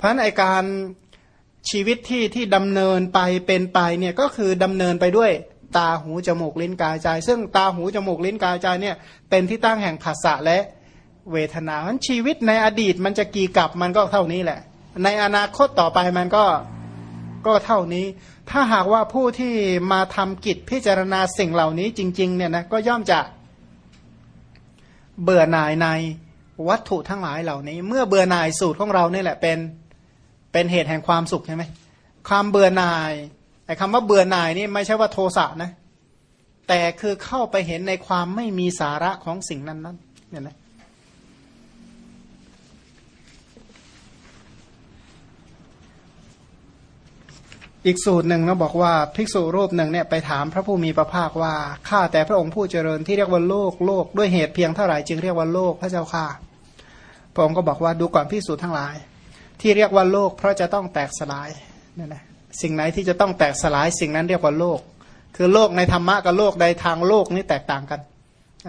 เพราะฉะนั้นการชีวิตที่ที่ดำเนินไปเป็นไปเนี่ยก็คือดำเนินไปด้วยตาหูจมูกลิ้นกายใจ ซึ่งตาหูจมูกลิ้นกายใจเนี่ยเป็นที่ตั้งแห่งภาษะและเวทนาเพราะชีวิตในอดีตมันจะกี่กับมันก็เท่านี้แหละ ในอนาคตต่อไปมันก็ก็เท่านี้ ถ้าหากว่าผู้ที่มาทำกิจพิจารณาสิ่งเหล่านี้จริง ๆ เนี่ยนะก็ย่อมจะเบื่อหน่ายในวัตถุทั้งหลายเหล่านี้ เมื่อเบื่อหน่ายสูตรของเราเนี่ยแหละเป็น เป็นเหตุแห่งความสุขใช่ไหมความเบื่อหน่ายไอ้คำว่าเบื่อหน่ายนี่ไม่ใช่ว่าโทสะนะ แต่คือเข้าไปเห็นในความไม่มีสาระของสิ่งนั้นนั้นเนี่ยนะอีกสูตรหนึ่งเราบอกว่าภิกษุรูปหนึ่งเนี่ยไปถามพระผู้มีพระภาคว่าข้าแต่พระองค์ผู้เจริญที่เรียกว่าโลกโลกด้วยเหตุเพียงเท่าไหร่จึงเรียกว่าโลกพระเจ้าค่ะพระองค์ก็บอกว่าดูก่อนภิกษุทั้งหลาย ที่เรียกว่าโลก เพราะจะต้องแตกสลายนี่นแหละสิ่งไหนที่จะต้องแตกสลายสิ่งนั้นเรียกว่าโลก คือโลกในธรรมะกับโลกใดทางโลกนี่แตกต่างกัน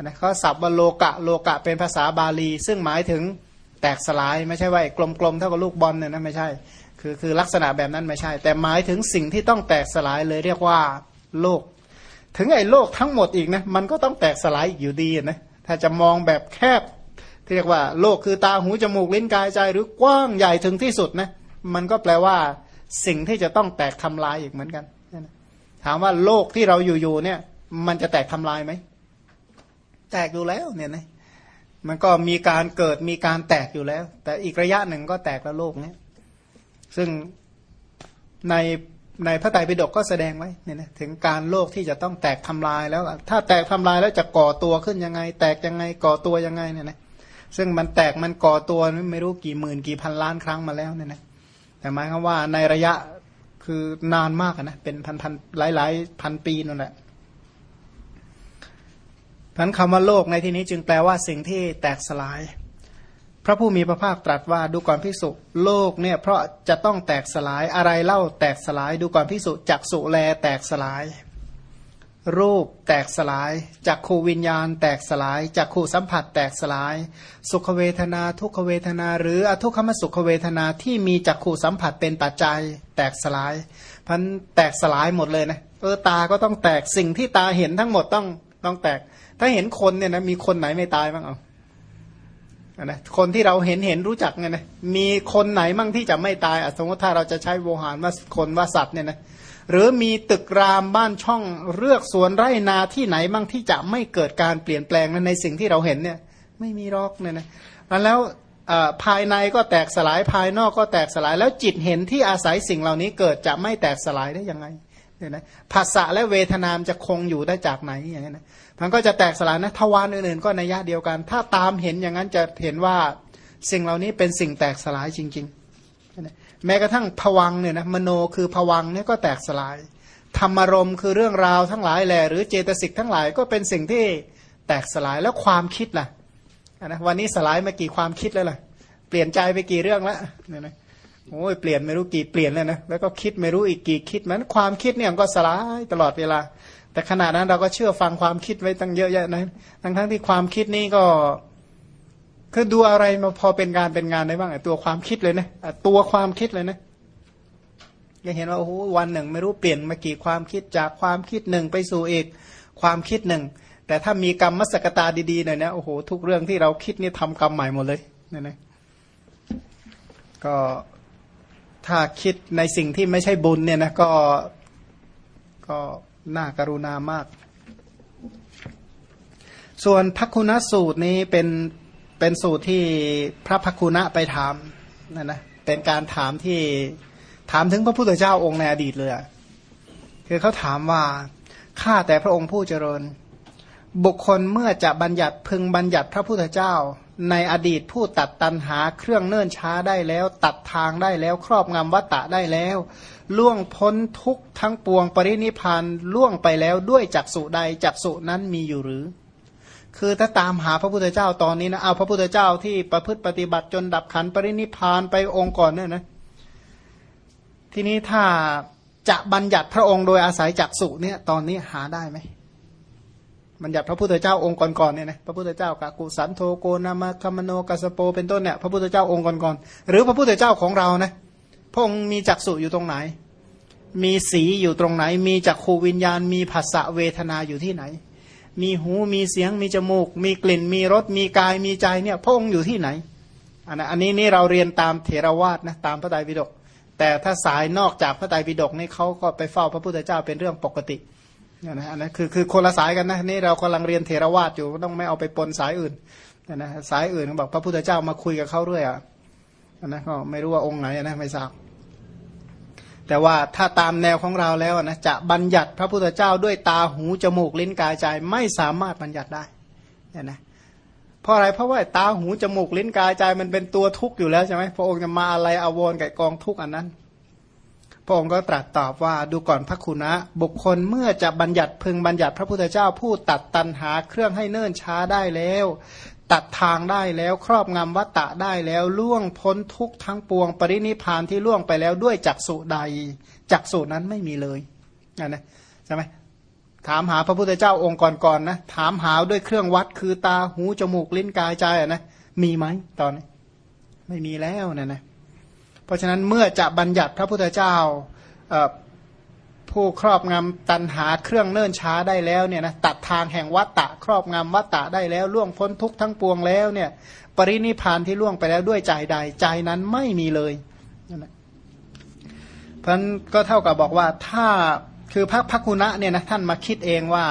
นะเขาศัพท์ว่าโลกะโลกะเป็นภาษาบาลี ซึ่งหมายถึงแตกสลายไม่ใช่ว่ากลมๆเท่ากับลูกบอลเนี่ยนะไม่ใช่ คือคือลักษณะแบบนั้นไม่ใช่ แต่หมายถึงสิ่งที่ต้องแตกสลายเลยเรียกว่าโลก ถึงไอ้โลกทั้งหมดอีกนะมันก็ต้องแตกสลายอีกอยู่ดีนะถ้าจะมองแบบแคบ เรียกว่าโลกคือตาหูจมูกลิ้นกายใจหรือกว้างใหญ่ถึงที่สุดนะมันก็แปลว่าสิ่งที่จะต้องแตกทำลายอีกเหมือนกันถามว่าโลกที่เราอยู่ๆเนี่ย มันจะแตกทำลายไหมแตกอยู่แล้วเนี่ยนะมันก็มีการเกิดมีการแตกอยู่แล้ว แต่อีกระยะหนึ่งก็แตกแล้วโลกเนี้ยซึ่งในในพระไตรปิฎกก็แสดงไว้เนี่ยนะถึงการโลกที่จะต้องแตกทำลายแล้ว ถ้าแตกทำลายแล้วจะก่อตัวขึ้นยังไง แตกยังไงก่อตัวยังไงเนี่ยนะ ซึ่งมันแตกมันก่อตัวไม่รู้กี่หมื่นกี่พันล้านครั้งมาแล้วเนี่ยนะแต่หมายความว่าในระยะคือนานมากนะเป็นพันพันหลายหลายพันปีนั่นแหละพันคำว่าโลกในที่นี้จึงแปลว่าสิ่งที่แตกสลาย พระผู้มีพระภาคตรัสว่าดูก่อนพิสุโลกเนี่ยเพราะจะต้องแตกสลายอะไรเล่าแตกสลาย ดูก่อนพิสุจักสุแลแตกสลาย รูปแตกสลาย จักขูวิญญาณ แตกสลาย จักขูสัมผัสแตกสลาย สุขเวทนา ทุกขเวทนา หรืออทุกขมสุขเวทนาที่มีจักขูสัมผัสเป็นปัจจัย แตกสลายพันแตกสลายหมดเลยนะเออตาก็ต้องแตกสิ่งที่ตาเห็นทั้งหมดต้องต้องแตก ถ้าเห็นคนเนี่ยนะมีคนไหนไม่ตายบ้างเอานะคนที่เราเห็นเห็นรู้จักไงนะมีคนไหนมั่งที่จะไม่ตายสมมติถ้าเราจะใช้โวหารว่าคนว่าสัตว์เนี่ยนะ หรือมีตึกรามบ้านช่องเลือกสวนไร่นาที่ไหนมั่งที่จะไม่เกิดการเปลี่ยนแปลงในสิ่งที่เราเห็นเนี่ย ไม่มีรอกเนี่ยนะแล้วภายในก็แตกสลายภายนอกก็แตกสลาย แล้วจิตเห็นที่อาศัยสิ่งเหล่านี้เกิดจะไม่แตกสลายได้ยังไงเนี่ยนะภาษาและเวทนามจะคงอยู่ได้จากไหนอย่างนี้นะมันก็จะแตกสลายนะทวารอื่นๆก็ในยะเดียวกัน ถ้าตามเห็นอย่างนั้นจะเห็นว่าสิ่งเหล่านี้เป็นสิ่งแตกสลายจริงๆ แม้กระทั่งผวังเนี่ยนะมโนคือผวังเนี่ยก็แตกสลาย ธรรมารมคือเรื่องราวทั้งหลายแหละหรือเจตสิกทั้งหลายก็เป็นสิ่งที่แตกสลายแล้วความคิดล่ะนะวันนี้สลายมากี่ความคิดแล้วล่ะ เปลี่ยนใจไปกี่เรื่องล้วเนี่ยนะโอ้ยเปลี่ยนไม่รู้กี่เปลี่ยนแล้วนะแล้วก็คิดไม่รู้อีกกี่คิดมันความคิดเนี่ยก็สลายตลอดเวลา แต่ขณะนั้นเราก็เชื่อฟังความคิดไว้ตั้งเยอะแยะนะทั้งทั้งที่ความคิดนี้ก็ คือดูอะไรมาพอเป็นการเป็นงานได้บ้างตัวความคิดเลยนะตัวความคิดเลยนะยังเห็นว่าโอ้โหวันหนึ่ง ไม่รู้เปลี่ยนมากี่ความคิดจากความคิดหนึ่งไปสู่อีกความคิดหนึ่ง แต่ถ้ามีกรรมมสกตาดีๆหน่อยนะโอ้โหทุกเรื่องที่เราคิดนี่ทำกรรมใหม่หมดเลยนั่นนะก็ถ้าคิดในสิ่งที่ไม่ใช่บุญเนี่ยนะก็ก็น่าการุณามาก ส่วนพักคุณสูตรนี้เป็น เป็นสูตรที่พระพักคุณไปถามนะนะเป็นการถามที่ถามถึงพระพุทธเจ้าองค์ในอดีตเลยคือเขาถามว่าข้าแต่พระองค์ผู้เจริญ บุคคลเมื่อจะบัญญัติพึงบัญญัติพระพุทธเจ้า ในอดีตผู้ตัดตันหาเครื่องเนิ่นช้าได้แล้ว ตัดทางได้แล้ว ครอบงำวัตตะได้แล้ว ล่วงพ้นทุกทั้งปวงปรินิพานล่วงไปแล้วด้วยจักสุใดจักสุนั้นมีอยู่หรือ คือถ้าตามหาพระพุทธเจ้าตอนนี้นะเอาพระพุทธเจ้าที่ประพฤติปฏิบัติจนดับขันปรินิพานไปองค์ก่อนเนี่ยนะทีนี้ถ้าจะบัญญัติพระองค์โดยอาศัยจักสุเนี่ยตอนนี้หาได้ไหมบัญญัติพระพุทธเจ้าองค์ก่อนๆเนี่ยนะพระพุทธเจ้ากากุสันโทโกนามาคัมโนกัสโปเป็นต้นเนี่ยพระพุทธเจ้าองค์ก่อนๆหรือพระพุทธเจ้าของเรานะพระองค์มีจักษุอยู่ตรงไหน มีสีอยู่ตรงไหน มีจักขูวิญญาณ มีภาษะเวทนาอยู่ที่ไหน มีหูมีเสียงมีจมูก มีกลิ่นมีรสมีกายมีใจเนี่ยพระองค์อยู่ที่ไหนอันนอันนี้นี่เราเรียนตามเถรวาทนะตามพระไตรปิฎกแต่ถ้าสายนอกจากพระไตรปิฎกนี่เขาก็ไปเฝ้าพระพุทธเจ้าเป็นเรื่องปกติเนี่ยนะอันนั้นคือคือคนละสายกันนะนี่เรากำลังเรียนเถรวาทอยู่ต้องไม่เอาไปปนสายอื่นนะสายอื่นเขาบอกพระพุทธเจ้ามาคุยกับเขาเรื่อยอะนะก็ไม่รู้ว่าองค์ไหนนะไม่ทราบ แต่ว่าถ้าตามแนวของเราแล้วนะจะบัญญัติพระพุทธเจ้าด้วยตาหูจมูกลิ้นกายใจไม่สามารถบัญญัติได้เนี่ยนะเพราะอะไรเพราะว่าตาหูจมูกลิ้นกายใจมันเป็นตัวทุกข์อยู่แล้วใช่ไหมพระองค์จะมาอะไรอาวรกับกองทุกข์อันนั้น พระองค์ก็ตรัสตอบว่าดูก่อนพระคุณะบุคคลเมื่อจะบัญญัติพึงบัญญัติพระพุทธเจ้าผู้ตัดตันหาเครื่องให้เนิ่นช้าได้แล้ว ตัดทางได้แล้วครอบงำวัตตะได้แล้วล่วงพ้นทุกทั้งปวง ปรินิพานที่ล่วงไปแล้วด้วยจักสุใดจักสุนั้นไม่มีเลยนะใช่ไหมถามหาพระพุทธเจ้าองค์ก่อนๆนนะถามหาด้วยเครื่องวัดคือตาหูจมูกลิ้นกายใจอะนะมีไหมตอนนี้ ไม่มีแล้วนะนะเพราะฉะนั้นเมื่อจะบัญญัติพระพุทธเจ้า ผู้ครอบงำตันหาเครื่องเนิ่นช้าได้แล้วเนี่ยนะตัดทางแห่งวัตตะครอบงำวัตตะได้แล้วล่วงพ้นทุกทั้งปวงแล้วเนี่ยปรินิพานที่ล่วงไปแล้วด้วยใจใดใจนั้นไม่มีเลยเพราะนั้นก็เท่ากับบอกว่าถ้าคือพระพักุณะเนี่ยนะท่านมาคิดเองว่า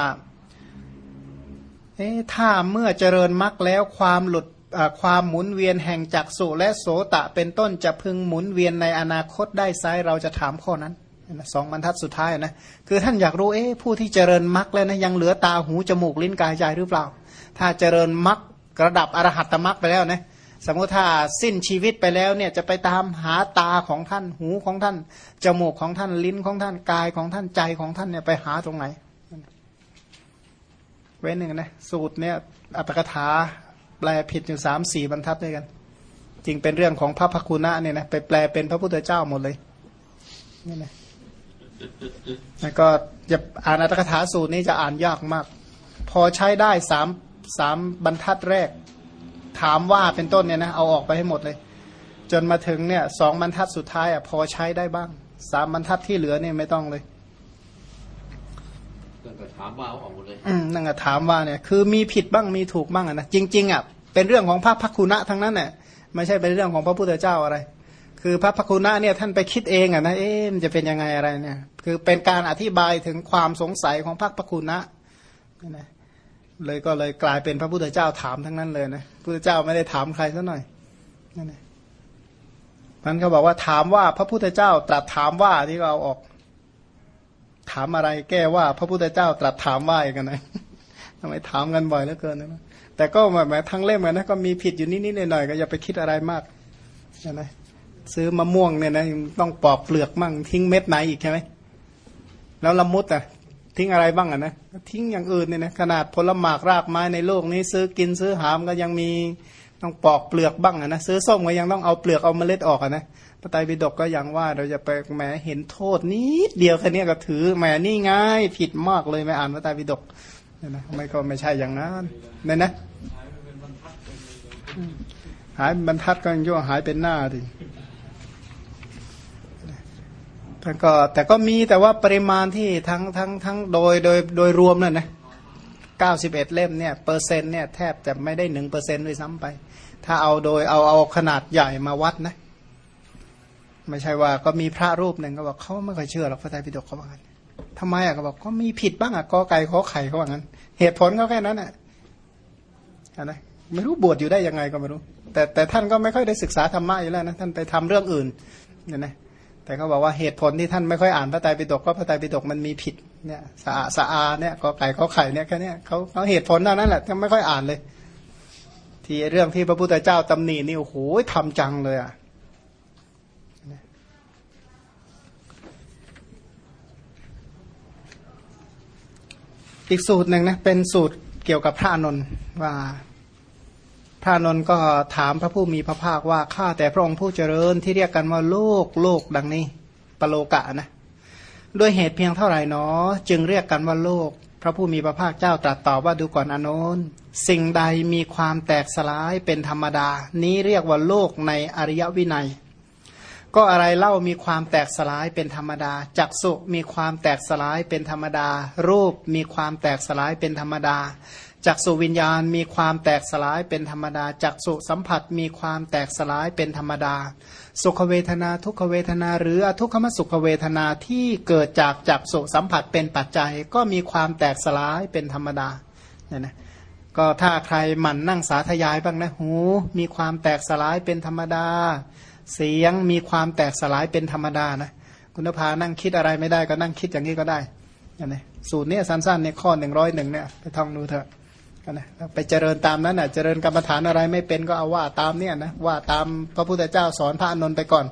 เอ๊ถ้าเมื่อเจริญมรรคแล้วความหลุดความหมุนเวียนแห่งจักสุและโสตะเป็นต้นจะพึงหมุนเวียนในอนาคตได้ไซเราจะถามข้อนั้น สองบรรทัดสุดท้ายนะคือท่านอยากรู้เอ๊ะผู้ที่เจริญมรรคแล้วนะยังเหลือตาหูจมูกลิ้นกายใจหรือเปล่า ถ้าเจริญมรรคระดับอรหัตมรรคไปแล้วนะสมมติถ้าสิ้นชีวิตไปแล้วเนี่ยจะไปตามหาตาของท่านหูของท่าน จมูกของท่านลิ้นของท่านกายของท่านใจของท่านเนี่ยไปหาตรงไหน เว้นหนึ่งนะสูตรเนี่ยอัตถกถาแปลผิดอยู่สามสี่บรรทัดด้วยกันจริงเป็นเรื่องของพระพักุณะเนี่ยนะไปแปลเป็นพระพุทธเจ้าหมดเลยนี่นะ แล้วก็จะอ่านอัตถกถาสูตรนี้จะอ่านยากมาก พอใช้ได้สามสามบรรทัดแรก ถามว่าเป็นต้นเนี่ยนะเอาออกไปให้หมดเลย จนมาถึงเนี่ยสองบรรทัดสุดท้ายอะพอใช้ได้บ้างสามบรรทัดที่เหลือเนี่ยไม่ต้องเลยนั่นก็ถามว่าเอาออกหมดเลยอืมนั่นก็ถามว่าเนี่ยคือมีผิดบ้างมีถูกบ้างอะนะจริง ๆอะเป็นเรื่องของพระพักคุณะทั้งนั้นแหละไม่ใช่เป็นเรื่องของพระพุทธเจ้าอะไร คือพระพักคุณะเนี่ยท่านไปคิดเองอะนะเอ๊ะมันจะเป็นยังไงอะไรเนี่ย คือเป็นการอธิบายถึงความสงสัยของพระพักคุณะนะเลยก็เลยกลายเป็นพระพุทธเจ้าถามทั้งนั้นเลยนะพุทธเจ้าไม่ได้ถามใครซะหน่อยนั่นเองมันเขาบอกว่าถามว่าพระพุทธเจ้าตรัสถามว่าที่เราออก ถามอะไรแก้ว่า พระพุทธเจ้าตรัสถามว่าอีกนะทำไมถามกันบ่อยเหลือเกินนะแต่ก็หมายทั้งเล่มกันนะก็มีผิดอยู่นิดๆหน่อยๆก็อย่าไปคิดอะไรมากนะ ซื้อมะม่วงเนี่ยนะต้องปอกเปลือกมั่งทิ้งเม็ดไหนอีกใช่ไหมแล้วละมุดอะทิ้งอะไรบ้างอะนะทิ้งอย่างอื่นเนี่ยนะขนาดผลหมากรากไม้ในโลกนี้ ซื้อกินซื้อหามก็ยังมีต้องปอกเปลือกบ้างอะนะซื้อส้มก็ยังต้องเอาเปลือกเอาเมล็ดออกอะนะพระไตรปิฎกก็ยังว่าเราจะไปแหมเห็นโทษนิดเดียวแค่นี้ก็ถือแหมนี่ง่ายผิดมากเลยไม่อ่านพระไตรปิฎกเนี่ยนะไม่ก็ไม่ใช่อย่างนั้นเนี่ยนะหายบรรทัดก็ยังย่อหายเป็นหน้าดิ แต่ก็แต่ก็มีแต่ว่าปริมาณที่ทั้งทั้งทั้งโดยโดยโดยรวมนั่นนะเก้าสิบเอ็ดเล่มเนี่ยเปอร์เซ็นต์เนี่ยแทบจะไม่ได้หนึ่งเปอร์เซ็นต์ด้วยซ้ำไป ถ้าเอาโดยเอาเอาขนาดใหญ่มาวัดนะ ไม่ใช่ว่าก็มีพระรูปหนึ่งก็บอกเขาไม่ค่อยเชื่อหรอกพระไตรปิฎกเขาบอกกันทำไมอะก็บอกก็มีผิดบ้างอะกอไก่ขอไข่เขาบอกงั้น เหตุผลเขาแค่นั้นอะนะไม่รู้บวชอยู่ได้ยังไงก็ไม่รู้ แต่แต่ท่านก็ไม่ค่อยได้ศึกษาธรรมะอยู่แล้วนะท่านไปทำเรื่องอื่นเนี่ยนะ แต่เขาบอกว่าเหตุผลที่ท่านไม่ค่อยอ่านพระไตรปิฎกก็พระไตรปิฎกมันมีผิดเนี่ยสะอาสะอาเนี่ยก็ไก่เขาไข่เนี่ยแค่นี้เขาเขาเหตุผลเท่านั้นแหละที่ไม่ค่อยอ่านเลย ที่เรื่องที่พระพุทธเจ้าตำหนินี่โอ้โหทำจังเลยอะอีกสูตรหนึ่งนะเป็นสูตรเกี่ยวกับพระนนท์ว่า พระนนท์ก็ถามพระผู้มีพระภาคว่าข้าแต่พระองค์ผู้เจริญที่เรียกกันว่าโลกโลกดังนี้ปโลกะนะด้วยเหตุเพียงเท่าไหร่นาะจึงเรียกกันว่าโลก พระผู้มีพระภาคเจ้าตรัสตอบว่าดูก่อนอนนท์สิ่งใดมีความแตกสลายเป็นธรรมดา นี้เรียกว่าโลกในอริยวินัย ก็อะไรเล่ามีความแตกสลายเป็นธรรมดาจักสุมีความแตกสลายเป็นธรรมดา รูปมีความแตกสลายเป็นธรรมดา จักสุวิญญาณมีความแตกสลายเป็นธรรมดา จักสุสัมผัสมีความแตกสลายเป็นธรรมดา สุขเวทนาทุกขเวทนา หรืออทุกขมสุขเวทนาที่เกิดจากจักสุสัมผัสเป็นปัจจัย ก็มีความแตกสลายเป็นธรรมดาเนี่ยนะก็ถ้าใครหมั่นนั่งสาธยายบ้างนะหู มีความแตกสลายเป็นธรรมดา เสียงมีความแตกสลายเป็นธรรมดานะคุณภานั่งคิดอะไรไม่ได้ก็นั่งคิดอย่างนี้ก็ได้นะสูตรนี้สั้นๆในข้อหนึ่งร้อยหนึ่งเนี่ยไปท่องดูเถอะ นะไปเจริญตามนั้นอะ เจริญกรรมฐานอะไรไม่เป็นก็เอาว่าตามเนี่ยนะว่าตามพระพุทธเจ้าสอนพระอนุนไปก่อน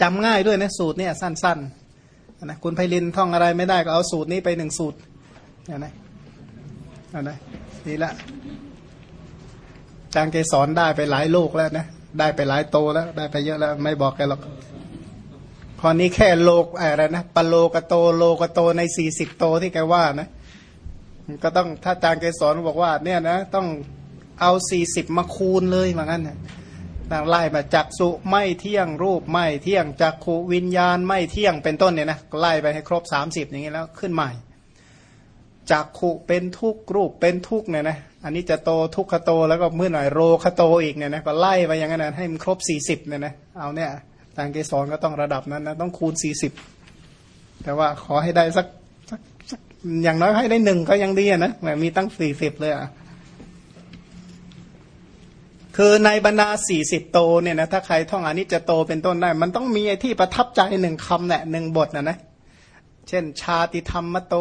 จำง่ายด้วยนะสูตรเนี่ยสั้นๆนะคุณไพลินท่องอะไรไม่ได้ก็เอาสูตรนี้ไปหนึ่งสูตรนะนะนะนี่ละจางเกสอนได้ไปหลายโลกแล้วนะได้ไปหลายโตแล้ว ได้ไปเยอะแล้ว ไม่บอกแกหรอกพอนี้แค่โลกอะไรนะปโลกโตโลกโตในสี่สิบโตที่แกว่านะ ก็ต้องถ้าอาจารย์เกสอนบอกว่า เนี่ยนะต้องเอาสี่สิบมาคูณเลยเหมือนกันนี่ยต่างไล่มาจักสุไม่เที่ยงรูปไม่เที่ยงจักขูวิญญาณไม่เที่ยงเป็นต้นเนี่ยนะไล่ไปให้ครบสามสิบอย่างนี้แล้วขึ้นใหม่จักขุเป็นทุกรูปเป็นทุกเนี่ยนะอันนี้จะโตทุกขโตแล้วก็เมื่อหน่อยโรคโตอีกเนี่ยนะก็ไล่ไปอย่างนั้นให้มันครบสี่สิบเนี่ยนะเอาเนี่ยทางเกสรก็ต้องระดับนั้นนะต้องคูณสี่สิบแต่ว่าขอให้ได้สัก อย่างน้อยให้ได้หนึ่งก็ยังดีนะแหมมีตั้งสี่สิบเลยอะคือในบรรดาสี่สิบโตเนี่ยนะถ้าใครท่องอันนี้จะโตเป็นต้นได้ มันต้องมีไอ้ที่ประทับใจหนึ่งคำแหละหนึ่งบทนะนะเช่น ชาติธรรมโต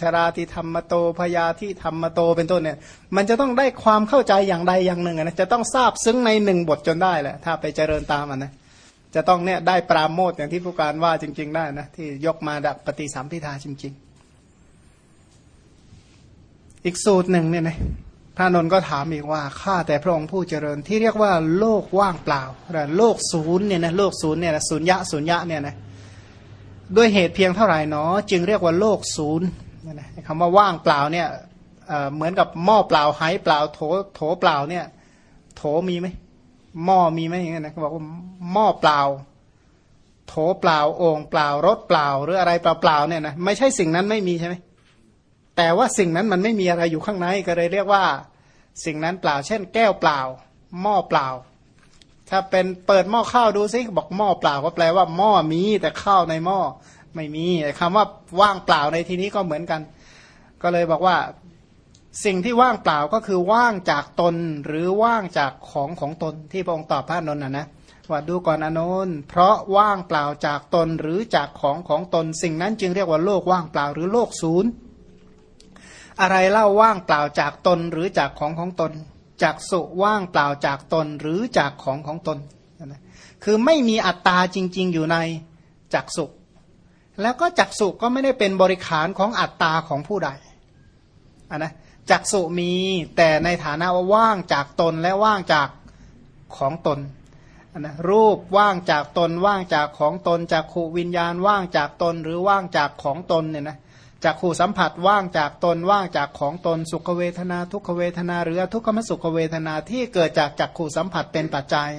ชราติธรรมโตพยาธิธรรมโตเป็นต้นเนี่ย มันจะต้องได้ความเข้าใจอย่างใดอย่างหนึ่งนะจะต้องทราบซึ้งในหนึ่งบทจนได้แหละถ้าไปเจริญตามมันนะจะต้องเนี่ยได้ปราโมทอย่างที่ผู้การว่าจริง ๆ ได้นะที่ยกมาดับปฏิสัมพิทาจริงๆ อีกสูตรหนึ่งเนี่ยนะพระนนท์ก็ถามอีกว่าข้าแต่พระองค์ผู้เจริญที่เรียกว่าโลกว่างเปล่าหรือโลกศูนย์เนี่ยนะโลกศูนย์เนี่ยนะศูนย์ยะศูนย์ยะเนี่ยนะด้วยเหตุเพียงเท่าไหร่เนาะจึงเรียกว่าโลกศูนย์คำว่าว่างเปล่าเนี่ยเหมือนกับหม้อเปล่าไหเปล่าโถโถเปล่าเนี่ยโถมีไหมหม้อมีไหมอย่างเงี้ยนะเขาบอกว่าหม้อเปล่า โถเปล่าโอ่งเปล่ารถเปล่า หรืออะไรเปล่าๆเนี่ยนะไม่ใช่สิ่งนั้นไม่มีใช่ไหม แต่ว่าสิ่งนั้นมันไม่มีอะไรอยู่ข้างในก็เลยเรียกว่า สิ่งนั้นเปล่า เช่น แก้วเปล่า หม้อเปล่า ถ้าเป็นเปิดหม้อข้าวดูซิบอกหม้อเปล่าก็แปลว่าหม้อมีแต่ข้าวในหม้อไม่มีคำว่าว่างเปล่าในที่นี้ก็เหมือนกัน ก็เลยบอกว่าสิ่งที่ว่างเปล่าก็คือว่างจากตนหรือว่างจากของของตนที่พระองค์ตอบพระนนท์นะนะว่าดูก่อนอนนท์เพราะว่างเปล่าจากตนหรือจากของของตน สิ่งนั้นจึงเรียกว่าโลกว่างเปล่าหรือโลกศูนย์ อะไรเล่าว่างเปล่าจากตนหรือจากของของตน จากสุว่างเปล่าจากตนหรือจากของของตนนะคือไม่มีอัตตาจริง ๆ อยู่ในจักสุแล้วก็จักสุก็ไม่ได้เป็นบริขารของอัตตาของผู้ใดนนะจักสุมีแต่ในฐานะว่าว่างจากตนและว่างจากของตนนะรูปว่างจากตน ว่างจากของตนจากขูวิญญาณ ว่างจากตนหรือว่างจากของตนเนี่ยนะ จากขู่สัมผัสว่างจากตนว่างจากของตนสุขเวทนา ทุกขเวทนา หรือทุกขมสุขเวทนาที่เกิดจากจากขู่สัมผัสเป็นปัจจัย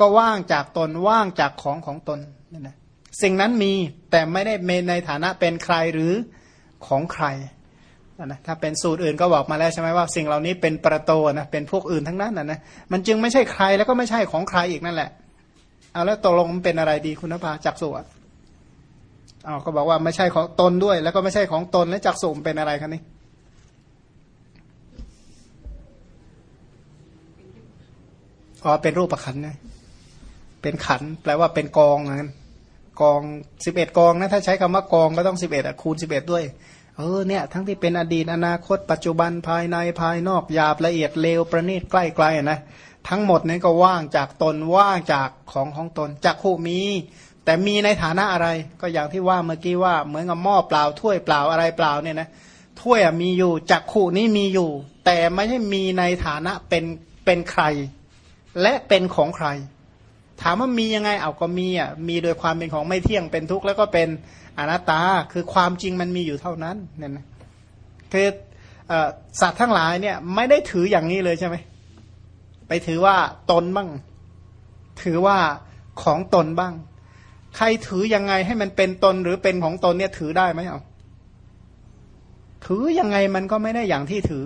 ก็ว่างจากตนว่างจากของของตนนี่นะสิ่งนั้นมีแต่ไม่ได้เมนในฐานะเป็นใครหรือของใครนะถ้าเป็นสูตรอื่นก็บอกมาแล้วใช่ไหมว่า สิ่งเหล่านี้เป็นประโตนะเป็นพวกอื่นทั้งนั้นนะนะมันจึงไม่ใช่ใครแล้วก็ไม่ใช่ของใครอีกนั่นแหละเอาแล้วตกลงมันเป็นอะไรดีคุณภาจักสุอะ เอาก็บอกว่าไม่ใช่ของตนด้วย แล้วก็ไม่ใช่ของตนและจักสุมเป็นอะไรครับนี่อ๋อเป็นรูปประคันนะเป็นขันแปลว่าเป็นกองนะกองสิบเอ็ดกองนะถ้าใช้คำว่ากองก็ต้องสิบเอ็ดคูณสิบเอ็ดด้วยเออเนี่ยทั้งที่เป็นอดีตอนาคต ปัจจุบันภายในภายนอกหยาบละเอียดเลวประณีตใกล้ไกลนะทั้งหมดนี้ก็ว่างจากตนว่างจากของของตนจักขู่มี แต่มีในฐานะอะไรก็อย่างที่ว่าเมื่อกี้ว่าเหมือนกับหม้อเปล่าถ้วยเปล่าอะไรเปล่าเนี่ยนะถ้วยมีอยู่จักขู่นี้มีอยู่ แต่ไม่ใช่มีในฐานะเป็นเป็นใคร และเป็นของใคร ถามว่ามียังไงเอาก็มีอะมีโดยความเป็นของไม่เที่ยงเป็นทุกข์แล้วก็เป็นอนัตตาคือความจริงมันมีอยู่เท่านั้นเนี่ยนะคือสัตว์ทั้งหลายเนี่ยไม่ได้ถืออย่างนี้เลยใช่ไหมไปถือว่าตนบ้าง ถือว่าของตนบ้าง ใครถือยังไงให้มันเป็นตนหรือเป็นของตนเนี่ยถือได้ไหมเอาถือยังไงมันก็ไม่ได้อย่างที่ถือ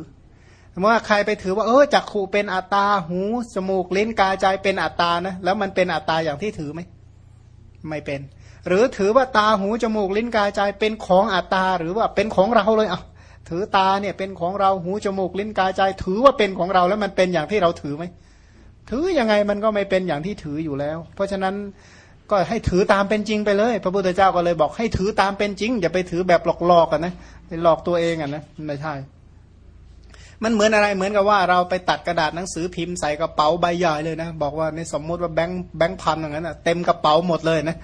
สมมติว่าใครไปถือว่าเออจักขู่เป็นอัตตาหูจมูกลิ้นกายใจเป็นอัตตานะแล้วมันเป็นอัตตาอย่างที่ถือไหมไม่เป็น หรือถือว่าตาหูจมูกลิ้นกายใจเป็นของอัตตาหรือว่าเป็นของเราเลยเอาถือตาเนี่ยเป็นของเราหูจมูกลิ้นกายใจ ถือว่าเป็นของเราแล้วมันเป็นอย่างที่เราถือไหมถือยังไงมันก็ไม่เป็นอย่างที่ถืออยู่แล้ว เพราะฉะนั้น ก็ให้ถือตามเป็นจริงไปเลย พระพุทธเจ้าก็เลยบอกให้ถือตามเป็นจริง อย่าไปถือแบบหลอกๆกันนะไปหลอกตัวเองอะนะไม่ใช่ มันเหมือนอะไรเหมือนกับว่าเราไปตัดกระดาษหนังสือพิมพ์ใส่กระเป๋าใบใหญ่เลยนะ บอกว่าในสมมุติว่าแบงค์แบงค์พันอย่างนั้นนะเต็มกระเป๋าหมดเลยนะ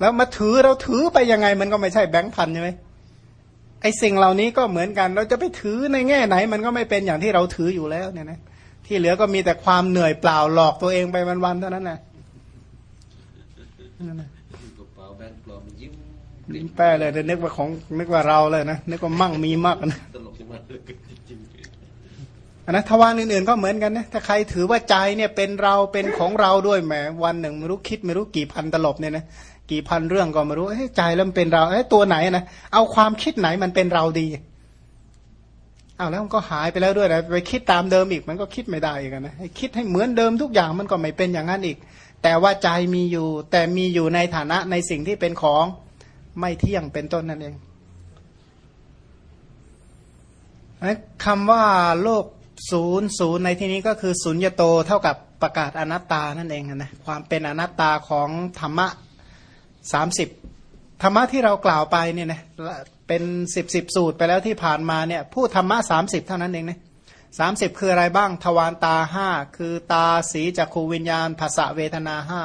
แล้วมาถือเราถือไปยังไงมันก็ไม่ใช่แบงค์พันใช่ไหมไอ้สิ่งเหล่านี้ก็เหมือนกัน เราจะไปถือในแง่ไหน มันก็ไม่เป็นอย่างที่เราถืออยู่แล้วเนี่ยนะที่เหลือก็มีแต่ความเหนื่อยเปล่าหลอกตัวเองไปวันๆเท่านั้นแหละ นั่นแหละกระเป๋าแบงค์ปลอมยิ้มลิ้นแป้เลยเดี๋ยวนึกว่าของนึกว่าเราเลยนะนึกว่ามั่งมีมากนะตลกใช่ไหมจริงอันนะทวารอื่นๆก็เหมือนกันนะถ้าใครถือว่าใจเนี่ยเป็นเราเป็นของเราด้วยแหมวันหนึ่งไม่รู้คิดไม่รู้กี่พันตลบเนี่ยนะกี่พันเรื่องก็ไม่รู้เอ้ยใจแล้วมันเป็นเราเอ้ยตัวไหนนะเอาความคิดไหนมันเป็นเราดีเอาแล้วมันก็หายไปแล้วด้วยนะไปคิดตามเดิมอีกมันก็คิดไม่ได้อีกอะนะให้คิดให้เหมือนเดิมทุกอย่างมันก็ไม่เป็นอย่างนั้นอีก แต่ว่าใจมีอยู่ แต่มีอยู่ในฐานะในสิ่งที่เป็นของไม่เที่ยงเป็นต้นนั่นเองคำว่าโลกศูนย์ศูนย์ในที่นี้ก็คือศูนย์ยโตเท่ากับประกาศอนัตตานั่นเองนะความเป็นอนัตตาของธรรมะสามสิบธรรมะที่เรากล่าวไปเนี่ยนะเป็นสิบสิบสูตรไปแล้วที่ผ่านมาเนี่ยพูดธรรมะสามสิบเท่านั้นเองนะ สามสิบคืออะไรบ้าง ทวารตาห้าคือตาสีจักขูวิญญาณภาษาเวทนาห้า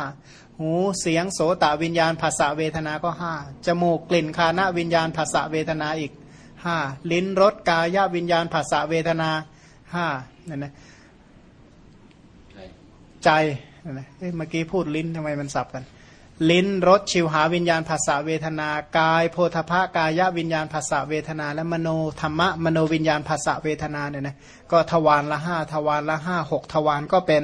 หูเสียงโสตวิญญาณภาษาเวทนาก็ห้าจมูกกลิ่นคานะวิญญาณภาษาเวทนาอีกห้าลิ้นรสกายวิญญาณภาษาเวทนาห้านั่นนะใช่ใจนั่นนะเอ๊ะเมื่อกี้พูดลิ้นทำไมมันสับกัน ลิ้นรสชิวหาวิญญาณภาษาเวทนากายโพธพะกายวิญญาณภาษาเวทนา และมโนธรรมะมโนวิญญาณภาษาเวทนาเนี่ยนะก็ทวารละห้าทวารละห้าหกทวารก็เป็น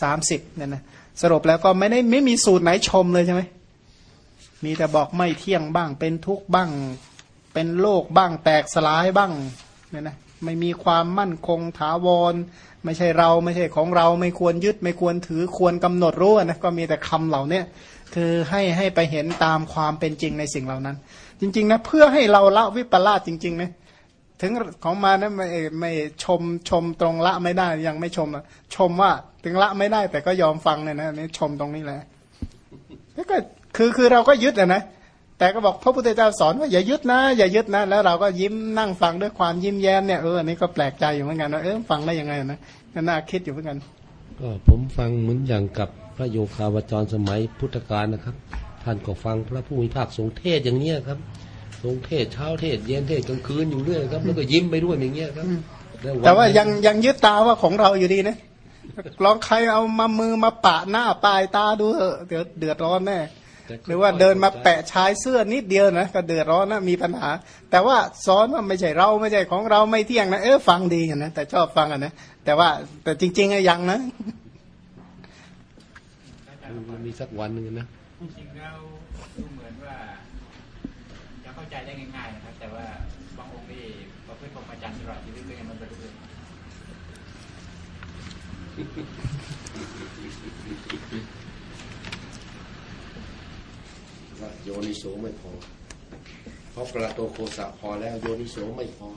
สามสิบเนี่ยนะสรุปแล้วก็ไม่ได้ไม่มีสูตรไหนชมเลยใช่ไหมมีแต่บอกไม่เที่ยงบ้าง เป็นทุกข์บ้าง เป็นโลกบ้างแตกสลายบ้างเนี่ยนะไม่มีความมั่นคงถาวร ไม่ใช่เราไม่ใช่ของเราไม่ควรยึดไม่ควรถือควรกำหนดรู้นะก็มีแต่คำเหล่าเนี้ย คือให้ให้ไปเห็นตามความเป็นจริงในสิ่งเหล่านั้น จริง ๆ นะ เพื่อให้เราละวิปลาสจริงๆนะถึงของมานะไม่ไม่ชมชมตรงละไม่ได้ยังไม่ชมนะชมว่าถึงละไม่ได้แต่ก็ยอมฟังเนี่ยนะนี่ชมตรงนี้แหละแล้วก็คือคือเราก็ยึดอะนะแต่ก็บอกพระพุทธเจ้าสอนว่าอย่ายึดนะ อย่ายึดนะ แล้วเราก็ยิ้มนั่งฟังด้วยความยิ้มแย้มเนี่ยเอออันนี้ก็แปลกใจอยู่เหมือนกันว่าเออฟังได้ยังไงนะน่าคิดอยู่เหมือนกัน ก็ผมฟังเหมือนอย่างกับ ระโยคาวจรสมัยพุทธกาลนะครับ ท่านก็ฟังพระผู้มีภาคทรงเทศอย่างเนี้ยครับ ทรงเทศเช้าเทศ เย็นเทศกลางคืนอยู่เรื่อยครับ แล้วก็ยิ้มไปด้วยอย่างเงี้ยครับล้นแต่ว่ายังยังยึดตาว่าของเราอยู่ดีนะลองใครเอามามือมาปะหน้าปลายตาดูเถอะเดือดเดือดร้อนแน่แต่หรือว่าเดินมาแปะชายเสื้อนิดเดียวนะก็เดือดร้อนนะมีปัญหา แต่ว่าสอนว่าไม่ใช่เราไม่ใช่ของเราไม่เที่ยงนะเออฟังดีนะแต่ชอบฟังอะนะแต่ว่าแต่จริงๆอะยังนะ มันมีสักวันหนึ่งนะจริงๆแล้วดูเหมือนว่าจะเข้าใจได้ง่ายๆนะครับ แต่ว่าบางองค์นี่ประพฤติพรหมจรรย์ตลอดชีวิตก็ยังไมันบรรลุเลยว่าโยนิโสไม่พอ เพราะประโตโคสะพอแล้วโยนิโสไม่พอ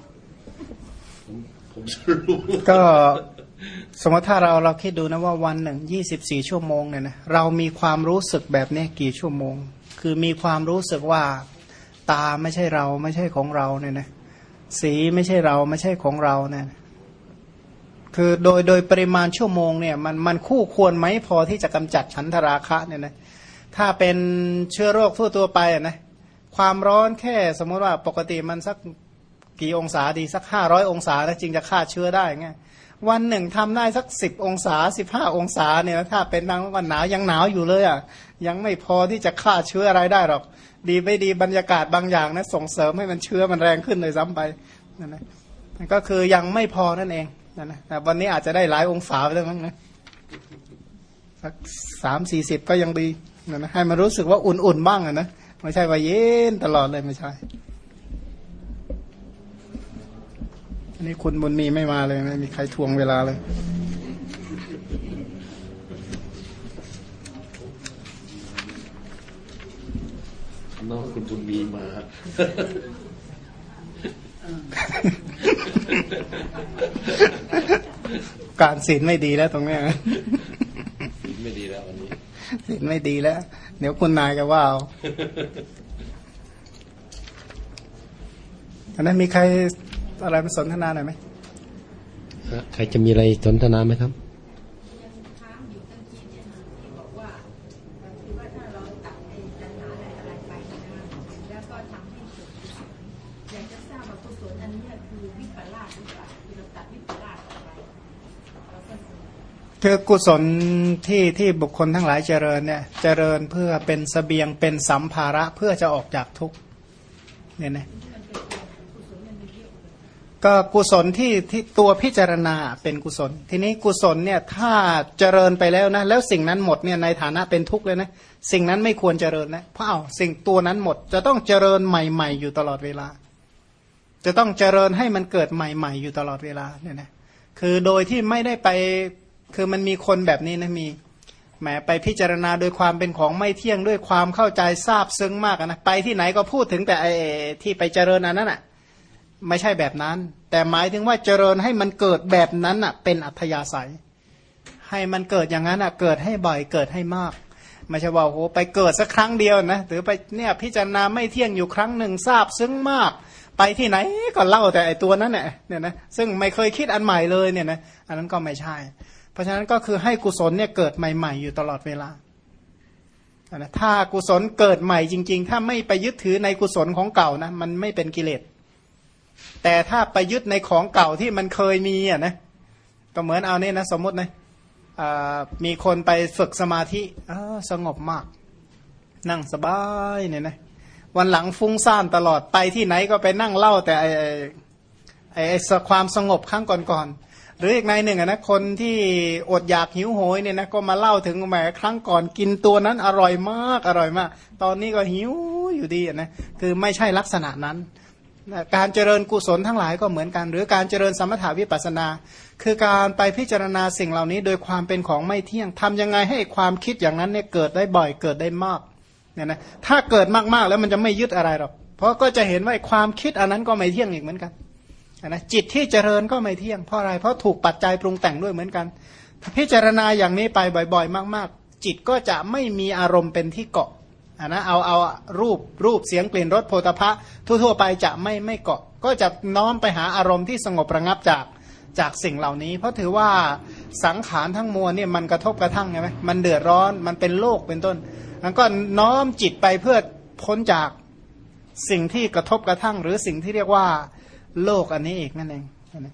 ผมผมสรุปก็ สมมติถ้าเราเราคิดดูนะว่าวันหนึ่งยี่สิบสี่ชั่วโมงเนี่ยนะเรามีความรู้สึกแบบนี้กี่ชั่วโมง คือมีความรู้สึกว่าตาไม่ใช่เราไม่ใช่ของเราเนี่ยนะสีไม่ใช่เราไม่ใช่ของเราเนี่ยคือโดยโดยปริมาณชั่วโมงเนี่ยมันมันคู่ควรไหมพอที่จะกำจัดฉันทราคะเนี่ยนะถ้าเป็นเชื้อโรคทั่วตัวไปอะนะความร้อนแค่สมมติว่าปกติมันสักกี่องศาดีสักห้าร้อยองศาแล้วจึงจะฆ่าเชื้อได้ไง วันหนึ่งทำได้สักสิบองศาสิบห้าองศาเนี่ยถ้าเป็นบางวันหนาวยังหนาวอยู่เลยอะยังไม่พอที่จะฆ่าเชื้ออะไรได้หรอก ดีไม่ดีบรรยากาศบางอย่างนะส่งเสริมให้มันเชื้อมันแรงขึ้นเลยซ้ำไปนั่นนะก็คือยังไม่พอนั่นเองนะนนะแต่วันนี้อาจจะได้หลายองศาไปแล้วมั้งนะสักสามสี่สิบก็ยังดีนะนนะให้มันรู้สึกว่าอุ่นๆบ้างนะไม่ใช่ว่าเย็นตลอดเลยไม่ใช่ อั นนี้คุณบุญมีไม่มาเลย ไม่มีใครทวงเวลาเลย น้องคุณบุญมีมาการศีลไม่ดีแล้วตรงเนี้ยไม่ดีแล้ววันนี้ศีลไม่ดีแล้ว เดี๋ยวคุณนายก็ว่าเอาอันนั้นมีใคร อะไรมาสนทนาหน่อยไหมใครจะมีอะไรสนทนาไหมครับค้างอยู่ตั้งทีเนี่ยนะที่บอกว่าคือว่าถ้าเราตัดไอ้ปัญหาอะไรอะไรไปนะคะแล้วก็ทำให้เกิดกุศลอยากจะทราบว่ากุศลอันเนี้ยคือวิปลาสหรือเปล่าคือเราตัดวิปลาสออกไปเราก็คือกุศลที่ที่บุคคลทั้งหลายเจริญเนี่ย เจริญเพื่อเป็นสเสบียงเป็นสัมภาระเพื่อจะออกจากทุกข์เนี่ยนะ ก็กุศลที่ที่ตัวพิจารณาเป็นกุศล ทีนี้กุศลเนี่ยถ้าเจริญไปแล้วนะแล้วสิ่งนั้นหมดเนี่ยในฐานะเป็นทุกข์เลยนะสิ่งนั้นไม่ควรเจริญนะเพราะเอาสิ่งตัวนั้นหมด จะต้องเจริญใหม่ ๆ อยู่ตลอดเวลา จะต้องเจริญให้มันเกิดใหม่ ๆ อยู่ตลอดเวลาเนี่ยนะคือโดยที่ไม่ได้ไปคือมันมีคนแบบนี้นะมีแหมไปพิจารณาโดยความเป็นของไม่เที่ยงด้วยความเข้าใจทราบซึ้งมากนะไปที่ไหนก็พูดถึงแต่ไอ้ที่ไปเจริญอันนั้นอะ ไม่ใช่แบบนั้น แต่หมายถึงว่าเจริญให้มันเกิดแบบนั้นอะเป็นอัธยาศัย ให้มันเกิดอย่างนั้นอะเกิดให้บ่อยเกิดให้มากไม่ใช่ว่าโอ้โหไปเกิดสักครั้งเดียวนะหรือไปเนี่ยพิจารณาไม่เที่ยงอยู่ครั้งหนึ่งทราบซึ้งมาก ไปที่ไหนก็เล่าแต่ไอตัวนั้นเนี่ยเนี่ยนะซึ่งไม่เคยคิดอันใหม่เลยเนี่ยนะอันนั้นก็ไม่ใช่ เพราะฉะนั้นก็คือให้กุศลเนี่ยเกิดใหม่ ๆ อยู่ตลอดเวลานะถ้ากุศลเกิดใหม่จริง ๆ ถ้าไม่ไปยึดถือในกุศลของเก่านะมันไม่เป็นกิเลส แต่ถ้าไปยึดในของเก่าที่มันเคยมีอะนะก็เหมือนเอาเนี่ยนะสมมตินะมีคนไปฝึกสมาธิสงบมาก นั่งสบายเนี่ยนะวันหลังฟุ้งซ่านตลอดไปที่ไหนก็ไปนั่งเล่าแต่ไอ้ไอ้ไอ้ความสงบครั้งก่อนๆหรืออีกในหนึ่งอะนะคนที่อดอยากหิวโหยเนี่ยนะก็มาเล่าถึงแหมครั้งก่อนกินตัวนั้นอร่อยมากอร่อยมาก ตอนนี้ก็หิวอยู่ดีอะนะคือไม่ใช่ลักษณะนั้น การเจริญกุศลทั้งหลายก็เหมือนกัน หรือการเจริญสมถาวิปัสนา คือการไปพิจารณาสิ่งเหล่านี้ โดยความเป็นของไม่เที่ยงทำยังไงให้ความคิดอย่างนั้นเนี่ยเกิดได้บ่อยเกิดได้มากเนี่ยนะถ้าเกิดมากๆแล้วมันจะไม่ยึดอะไรหรอกเพราะก็จะเห็นว่าความคิดอันนั้นก็ไม่เที่ยงอีกเหมือนกันนะจิตที่เจริญก็ไม่เที่ยงเพราะอะไรเพราะถูกปัจจัยปรุงแต่งด้วยเหมือนกันถ้าพิจารณาอย่างนี้ไปบ่อย ๆ มาก ๆ จิตก็จะไม่มีอารมณ์เป็นที่เกาะะนะเอาเอารูปรูปเสียงกลิ่นรสโพธพะทั่วๆไปจะไม่ไม่เกาะ ก็จะน้อมไปหาอารมณ์ที่สงบระงับจากจากสิ่งเหล่านี้ เพราะถือว่าสังขารทั้งมวลเนี่ยมันกระทบกระทั่งใช่ไหมมันเดือดร้อนมันเป็นโลกเป็นต้นมันก็น้อมจิตไปเพื่อพ้นจากสิ่งที่กระทบกระทั่ง หรือสิ่งที่เรียกว่า โลกอันนี้อีกนั่นเองนะ